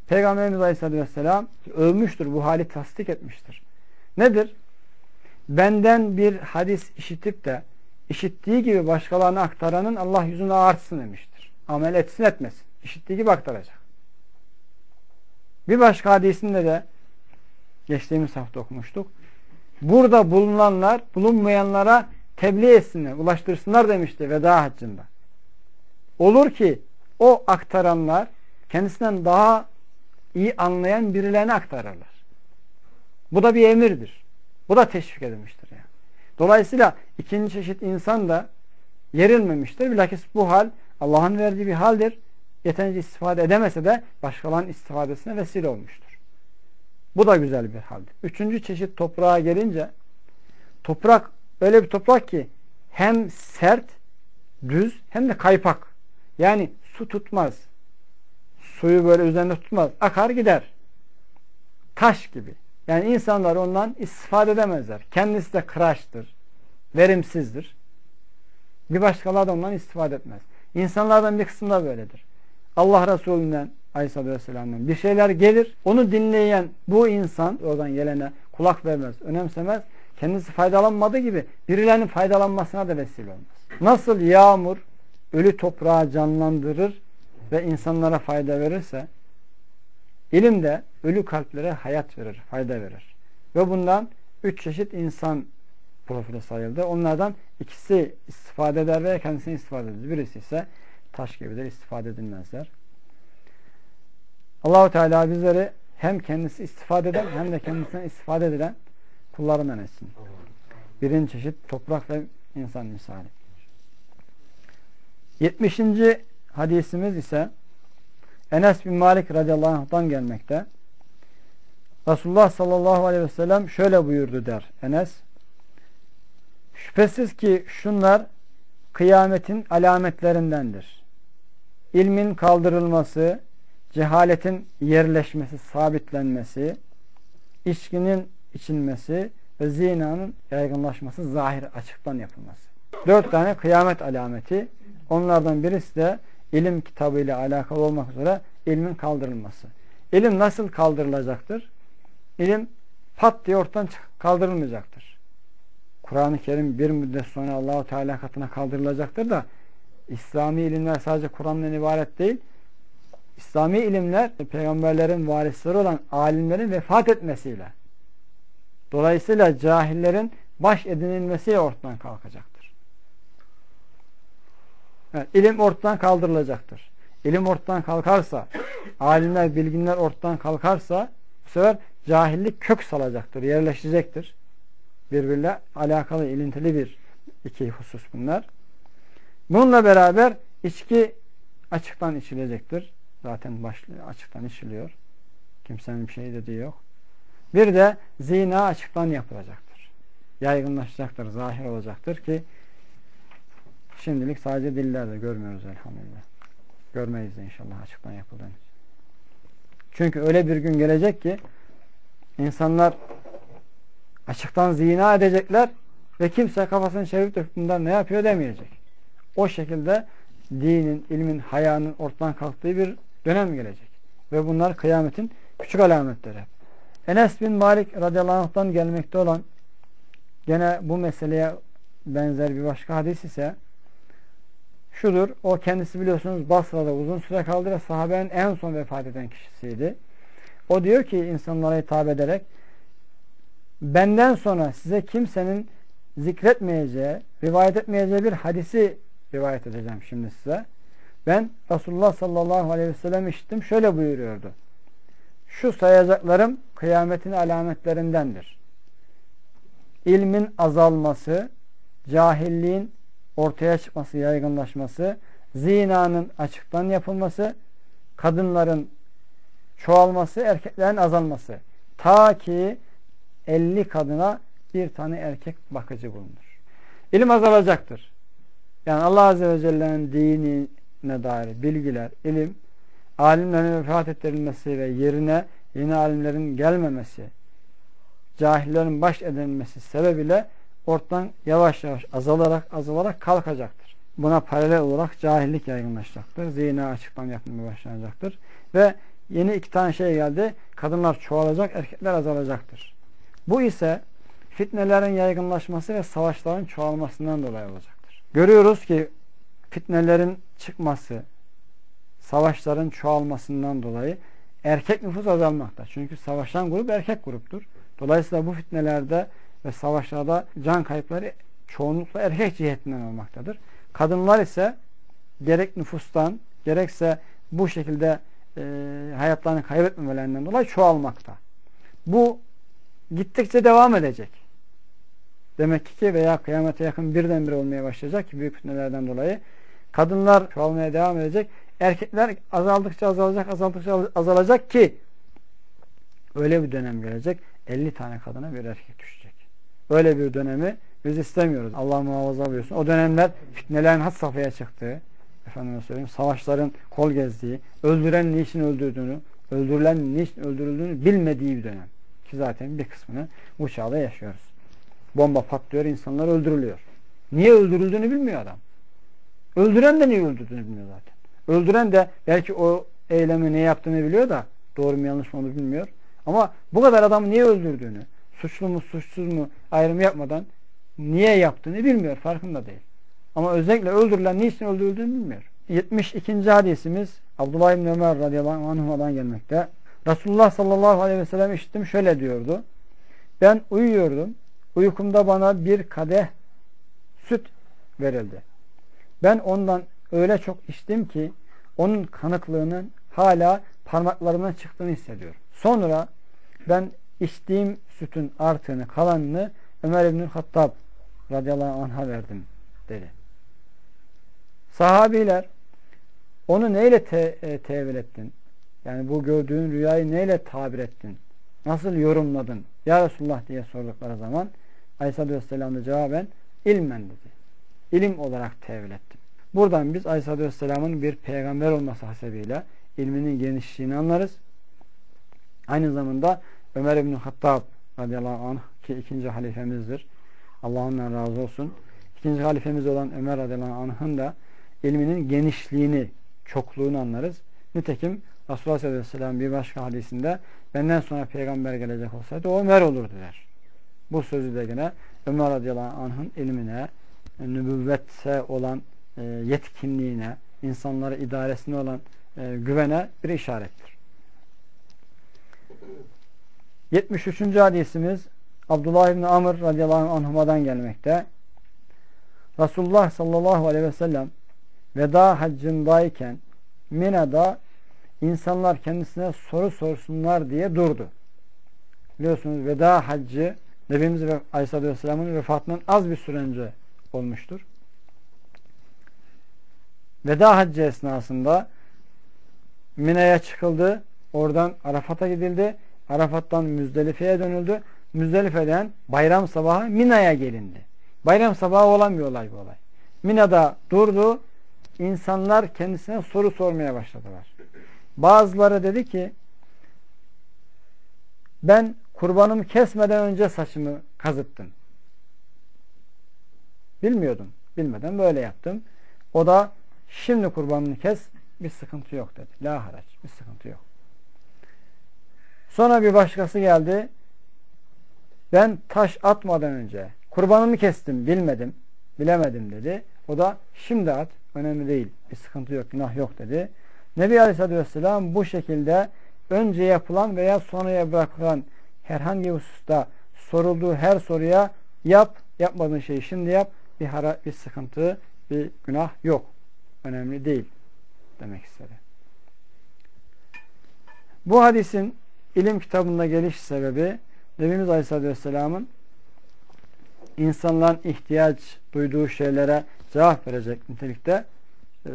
Speaker 1: Peygamberimiz Aleyhisselatü Vesselam övmüştür, bu hali tasdik etmiştir. Nedir? Benden bir hadis işitip de işittiği gibi başkalarına aktaranın Allah yüzünü ağartsın demiştir. Amel etsin etmesin. İşittiği gibi aktaracak. Bir başka hadisinde de geçtiğimiz hafta okumuştuk. Burada bulunanlar bulunmayanlara tebliğ etsinler, ulaştırsınlar demişti veda haccında. Olur ki o aktaranlar kendisinden daha iyi anlayan birilerine aktarırlar. Bu da bir emirdir. Bu da teşvik edilmiştir. Yani. Dolayısıyla ikinci çeşit insan da yerilmemiştir. Bilakis bu hal Allah'ın verdiği bir haldir. Yeterince istifade edemese de başkalarının istifadesine vesile olmuştur. Bu da güzel bir haldir. Üçüncü çeşit toprağa gelince toprak öyle bir toprak ki hem sert, düz hem de kaypak. Yani su tutmaz. Suyu böyle üzerinde tutmaz. Akar gider. Taş gibi. Yani insanlar ondan istifade edemezler. Kendisi de kıraçtır. Verimsizdir. Bir başkaları da ondan istifade etmez. İnsanlardan bir kısmı da böyledir. Allah Resulü'nden Aleyhisselatü Vesselam'dan bir şeyler gelir. Onu dinleyen bu insan oradan gelene kulak vermez, önemsemez. Kendisi faydalanmadığı gibi birilerinin faydalanmasına da vesile olmaz. Nasıl yağmur ölü toprağı canlandırır ve insanlara fayda verirse ilim de ölü kalplere hayat verir, fayda verir. Ve bundan üç çeşit insan profili sayıldı. Onlardan ikisi istifade eder veya kendisine istifade eder. Birisi ise taş gibidir, istifade edilmezler. Allahu Teala bizleri hem kendisi istifade eden hem de kendisinden istifade edilen kullarından etsin. Birinci çeşit toprak ve insan misali. 70. hadisimiz ise Enes bin Malik radıyallahu anh'tan gelmekte. Resulullah sallallahu aleyhi ve sellem şöyle buyurdu der Enes. Şüphesiz ki şunlar kıyametin alametlerindendir. İlmin kaldırılması, cehaletin yerleşmesi, sabitlenmesi, içkinin içilmesi ve zinanın yaygınlaşması, zahir açıktan yapılması. Dört tane kıyamet alameti. Onlardan birisi de ilim kitabıyla alakalı olmak üzere ilmin kaldırılması. İlim nasıl kaldırılacaktır? İlim pat diye ortadan kaldırılmayacaktır. Kur'an-ı Kerim bir müddet sonra Allahu Teala katına kaldırılacaktır da İslami ilimler sadece Kur'an'dan ibaret değil. İslami ilimler peygamberlerin varisleri olan alimlerin vefat etmesiyle dolayısıyla cahillerin baş edinilmesiyle ortadan kalkacaktır. Evet, ilim ortadan kaldırılacaktır. İlim ortadan kalkarsa, alimler, bilginler ortadan kalkarsa bu sefer cahillik kök salacaktır, yerleşecektir. Birbirle alakalı, ilintili bir iki husus bunlar. Bununla beraber içki açıktan içilecektir. Zaten başlıyor, açıktan içiliyor. Kimsenin bir şey dediği yok. Bir de zina açıktan yapılacaktır. Yaygınlaşacaktır, zahir olacaktır ki şimdilik sadece dillerde görmüyoruz elhamdülillah. Görmeyiz de inşallah açıktan yapıldığını. Çünkü öyle bir gün gelecek ki insanlar açıktan zina edecekler ve kimse kafasını çevirip de ne yapıyor demeyecek. O şekilde dinin, ilmin, hayanın ortadan kalktığı bir dönem gelecek. Ve bunlar kıyametin küçük alametleri. Enes bin Malik radıyallahu anh'tan gelmekte olan gene bu meseleye benzer bir başka hadis ise şudur. O kendisi biliyorsunuz Basra'da uzun süre kaldı ve sahabenin en son vefat eden kişisiydi. O diyor ki insanlara hitap ederek benden sonra size kimsenin zikretmeyeceği, rivayet etmeyeceği bir hadisi rivayet edeceğim şimdi size. Ben Resulullah sallallahu aleyhi ve sellem işittim. Şöyle buyuruyordu. Şu sayacaklarım kıyametin alametlerindendir. İlmin azalması, cahilliğin ortaya çıkması, yaygınlaşması, zinanın açıktan yapılması, kadınların çoğalması, erkeklerin azalması. Ta ki 50 kadına bir tane erkek bakıcı bulunur. İlim azalacaktır. Yani Allah Azze ve Celle'nin dinine dair bilgiler, ilim, alimlerin vefat ettirilmesi ve yerine yeni alimlerin gelmemesi, cahillerin baş edilmesi sebebiyle ortadan yavaş yavaş azalarak azalarak kalkacaktır. Buna paralel olarak cahillik yaygınlaşacaktır. Zina açıktan yapılmaya başlanacaktır. Ve yeni iki tane şey geldi. Kadınlar çoğalacak, erkekler azalacaktır. Bu ise fitnelerin yaygınlaşması ve savaşların çoğalmasından dolayı olacaktır. Görüyoruz ki fitnelerin çıkması, savaşların çoğalmasından dolayı erkek nüfus azalmakta. Çünkü savaşan grup erkek gruptur. Dolayısıyla bu fitnelerde ve savaşlarda can kayıpları çoğunlukla erkek cihetinden olmaktadır. Kadınlar ise gerek nüfustan gerekse bu şekilde e, hayatlarını kaybetmemelerinden dolayı çoğalmakta. Bu gittikçe devam edecek. Demek ki veya kıyamete yakın birdenbire olmaya başlayacak ki büyük fitnelerden dolayı kadınlar çoğalmaya devam edecek. Erkekler azaldıkça azalacak, azaldıkça azalacak ki öyle bir dönem gelecek. 50 tane kadına bir erkek düşecek. Öyle bir dönemi biz istemiyoruz. Allah muhafaza buyursun. O dönemler fitnelerin had safhaya çıktığı, efendime söyleyeyim, savaşların kol gezdiği, öldüren niçin öldürdüğünü, öldürülen niçin öldürüldüğünü bilmediği bir dönem. Ki zaten bir kısmını bu çağda yaşıyoruz. Bomba patlıyor, insanlar öldürülüyor. Niye öldürüldüğünü bilmiyor adam. Öldüren de niye öldürdüğünü bilmiyor zaten. Öldüren de belki o eylemi ne yaptığını biliyor da doğru mu yanlış mı onu bilmiyor. Ama bu kadar adamı niye öldürdüğünü, suçlu mu suçsuz mu ayrım yapmadan niye yaptığını bilmiyor. Farkında değil. Ama özellikle öldürülen niçin öldürüldüğünü bilmiyor. 72. hadisimiz Abdullah İbni Ömer radıyallahu anhuma'dan gelmekte. Resulullah sallallahu aleyhi ve sellem işittim şöyle diyordu. Ben uyuyordum. Uykumda bana bir kadeh süt verildi. Ben ondan öyle çok içtim ki onun kanıklığının hala parmaklarımdan çıktığını hissediyorum. Sonra ben içtiğim sütün artığını, kalanını Ömer İbni Hattab radıyallahu anh'a verdim dedi. Sahabiler onu neyle te e, tevil ettin? Yani bu gördüğün rüyayı neyle tabir ettin? Nasıl yorumladın? Ya Resulullah diye sordukları zaman Aleyhisselatü Vesselam da cevaben ilmen dedi. ilim olarak tevil ettim. Buradan biz Aleyhisselatü Vesselam'ın bir peygamber olması hasebiyle ilminin genişliğini anlarız. Aynı zamanda Ömer İbni Hattab radıyallahu anh ki ikinci halifemizdir. Allah ondan razı olsun. İkinci halifemiz olan Ömer radıyallahu anh'ın da ilminin genişliğini, çokluğunu anlarız. Nitekim Resulullah sallallahu aleyhi ve sellem bir başka hadisinde benden sonra peygamber gelecek olsaydı o Ömer olurdu der. Bu sözü de gene Ömer radıyallahu anh'ın ilmine, nübüvvetse olan e, yetkinliğine, insanları idaresine olan e, güvene bir işarettir. 73. hadisimiz Abdullah İbni Amr radıyallahu anhuma'dan gelmekte. Resulullah sallallahu aleyhi ve sellem veda haccındayken Mina'da insanlar kendisine soru sorsunlar diye durdu. Biliyorsunuz veda haccı Nebimiz Aleyhisselatü Vesselam'ın vefatından az bir süre önce olmuştur. Veda haccı esnasında Mina'ya çıkıldı. Oradan Arafat'a gidildi. Arafat'tan Müzdelife'ye dönüldü. Müzdelife'den bayram sabahı Mina'ya gelindi. Bayram sabahı olan bir olay bu olay. Mina'da durdu. İnsanlar kendisine soru sormaya başladılar. Bazıları dedi ki ben kurbanımı kesmeden önce saçımı kazıttım. Bilmiyordum. Bilmeden böyle yaptım. O da şimdi kurbanını kes bir sıkıntı yok dedi. La haraç bir sıkıntı yok. Sonra bir başkası geldi. Ben taş atmadan önce kurbanımı kestim bilmedim. Bilemedim dedi. O da şimdi at. Önemli değil. Bir sıkıntı yok. Günah yok dedi. Nebi Aleyhisselatü Vesselam bu şekilde önce yapılan veya sonraya bırakılan herhangi bir hususta sorulduğu her soruya yap, yapmadığın şeyi şimdi yap. Bir, hara, bir sıkıntı, bir günah yok. Önemli değil demek istedi. Bu hadisin ilim kitabında geliş sebebi Nebimiz Aleyhisselatü Vesselam'ın insanların ihtiyaç duyduğu şeylere cevap verecek nitelikte e,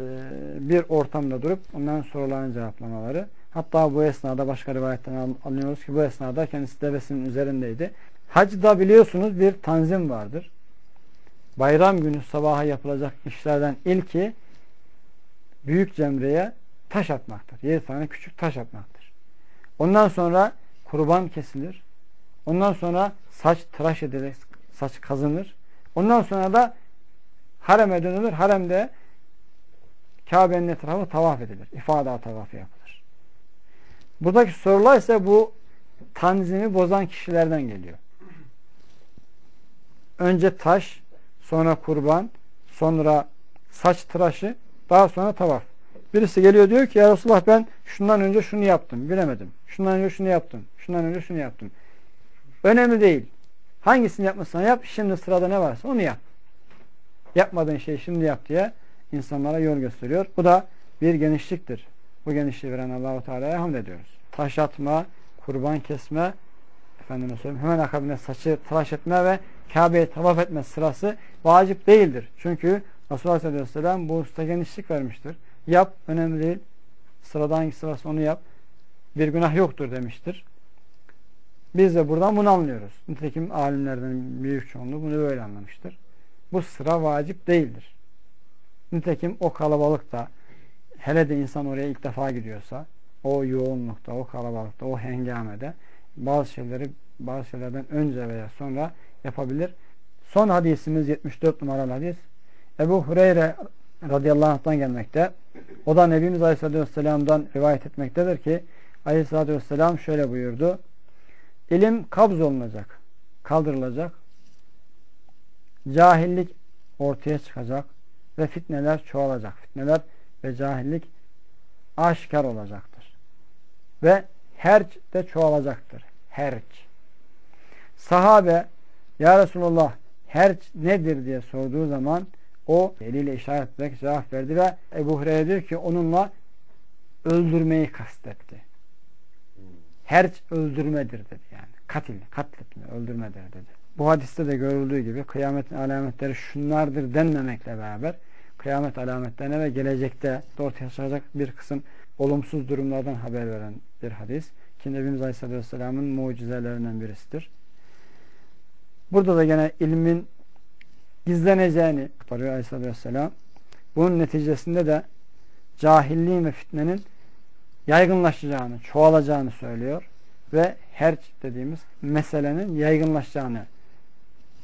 Speaker 1: bir ortamda durup ondan soruların cevaplamaları. Hatta bu esnada başka rivayetten anlıyoruz ki bu esnada kendisi devesinin üzerindeydi. Hacda biliyorsunuz bir tanzim vardır. Bayram günü sabaha yapılacak işlerden ilki büyük cemreye taş atmaktır. Yedi tane küçük taş atmaktır. Ondan sonra kurban kesilir. Ondan sonra saç tıraş edilir, saç kazınır. Ondan sonra da hareme dönülür. Haremde Kabe'nin etrafı tavaf edilir. İfada tavafı yapılır. Buradaki sorular ise bu tanzimi bozan kişilerden geliyor. Önce taş, sonra kurban, sonra saç tıraşı, daha sonra tavaf. Birisi geliyor diyor ki ya Resulullah ben şundan önce şunu yaptım, bilemedim. Şundan önce şunu yaptım, şundan önce şunu yaptım. Önemli değil. Hangisini yapmışsan yap, şimdi sırada ne varsa onu yap. Yapmadığın şeyi şimdi yap diye insanlara yol gösteriyor. Bu da bir genişliktir. Bu genişliği veren Allahu Teala'ya hamd ediyoruz. Taş atma, kurban kesme, efendime söyleyeyim, hemen akabinde saçı tıraş etme ve Kabe'yi tavaf etme sırası vacip değildir. Çünkü Resulullah sallallahu aleyhi ve sellem bu usta genişlik vermiştir. Yap, önemli değil. Sırada hangisi varsa onu yap. Bir günah yoktur demiştir. Biz de buradan bunu anlıyoruz. Nitekim alimlerden büyük çoğunluğu bunu böyle anlamıştır. Bu sıra vacip değildir. Nitekim o kalabalıkta hele de insan oraya ilk defa gidiyorsa o yoğunlukta, o kalabalıkta, o hengamede bazı şeyleri bazı şeylerden önce veya sonra yapabilir. Son hadisimiz 74 numaralı hadis. Ebu Hureyre radıyallahu anh'tan gelmekte. O da Nebimiz Aleyhisselatü Vesselam'dan rivayet etmektedir ki Aleyhisselatü Vesselam şöyle buyurdu. İlim kabz olunacak, kaldırılacak. Cahillik ortaya çıkacak ve fitneler çoğalacak. Fitneler ve cahillik aşikar olacaktır. Ve herç de çoğalacaktır. Herç. Sahabe Ya Resulullah herç nedir diye sorduğu zaman o eliyle işaret ederek cevap verdi ve Ebu Hureyre diyor ki onunla öldürmeyi kastetti. Herç öldürmedir dedi. Katil, katletme, öldürmedir dedi. Bu hadiste de görüldüğü gibi kıyametin alametleri şunlardır denmemekle beraber kıyamet alametlerine ve gelecekte ortaya çıkacak bir kısım olumsuz durumlardan haber veren bir hadis. Ki Nebimiz Aleyhisselatü Vesselam'ın mucizelerinden birisidir. Burada da gene ilmin gizleneceğini aktarıyor Aleyhisselatü Vesselam. Bunun neticesinde de cahilliğin ve fitnenin yaygınlaşacağını, çoğalacağını söylüyor. Ve herc dediğimiz meselenin yaygınlaşacağını,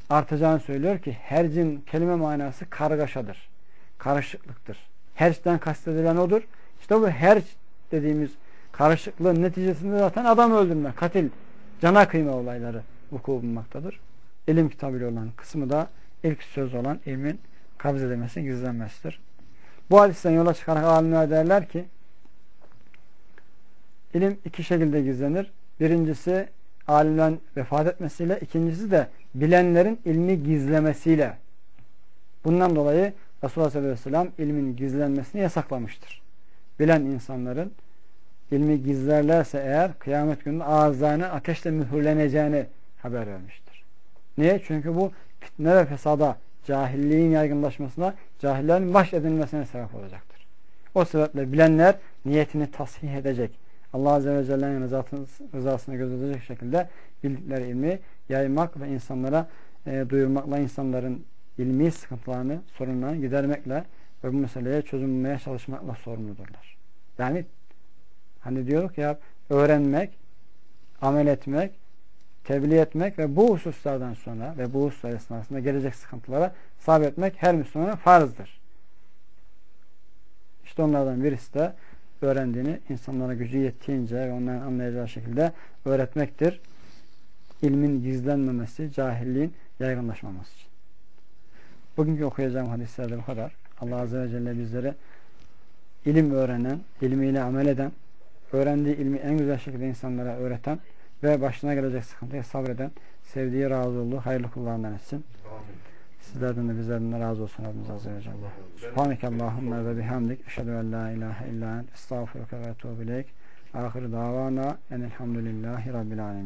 Speaker 1: artacağını söylüyor ki hercin kelime manası kargaşadır. Karışıklıktır. Herçten kastedilen odur. İşte bu herç dediğimiz karışıklığın neticesinde zaten adam öldürme, katil, cana kıyma olayları vuku bulmaktadır. İlim kitabıyla olan kısmı da ilk söz olan ilmin kabz edilmesi, gizlenmesidir. Bu hadisten yola çıkarak alimler derler ki ilim iki şekilde gizlenir. Birincisi alimden vefat etmesiyle, ikincisi de bilenlerin ilmi gizlemesiyle. Bundan dolayı Resulullah sallallahu aleyhi ve sellem ilmin gizlenmesini yasaklamıştır. Bilen insanların ilmi gizlerlerse eğer kıyamet günü ağızlarını ateşle mühürleneceğini haber vermiştir. Niye? Çünkü bu fitne ve fesada, cahilliğin yaygınlaşmasına, cahillerin baş edilmesine sebep olacaktır. O sebeple bilenler niyetini tasih edecek. Allah Azze ve Celle'nin rızasını gözetecek şekilde bildikleri ilmi yaymak ve insanlara e, duyurmakla insanların ilmi sıkıntılarını, sorunlarını gidermekle ve bu meseleye çözüm çalışmakla sorumludurlar. Yani hani diyorduk ya öğrenmek, amel etmek, tebliğ etmek ve bu hususlardan sonra ve bu hususlar esnasında gelecek sıkıntılara sabretmek her Müslümana farzdır. İşte onlardan birisi de öğrendiğini insanlara gücü yettiğince ve onların anlayacağı şekilde öğretmektir. İlmin gizlenmemesi, cahilliğin yaygınlaşmaması için. Bugünkü okuyacağım hadislerde bu kadar. Allah Azze ve Celle bizlere ilim öğrenen, ilmiyle amel eden, öğrendiği ilmi en güzel şekilde insanlara öğreten ve başına gelecek sıkıntıya sabreden, sevdiği, razı olduğu hayırlı kullarından etsin. Sizlerden de bizlerden de razı olsun Rabbimiz Azze ve Celle. Subhaneke Allahümme ve bihamdik. Eşhedü en la ilahe illa ent. Estağfurüke ve etubu ileyk. Ahir davana enelhamdülillahi Rabbil alemin.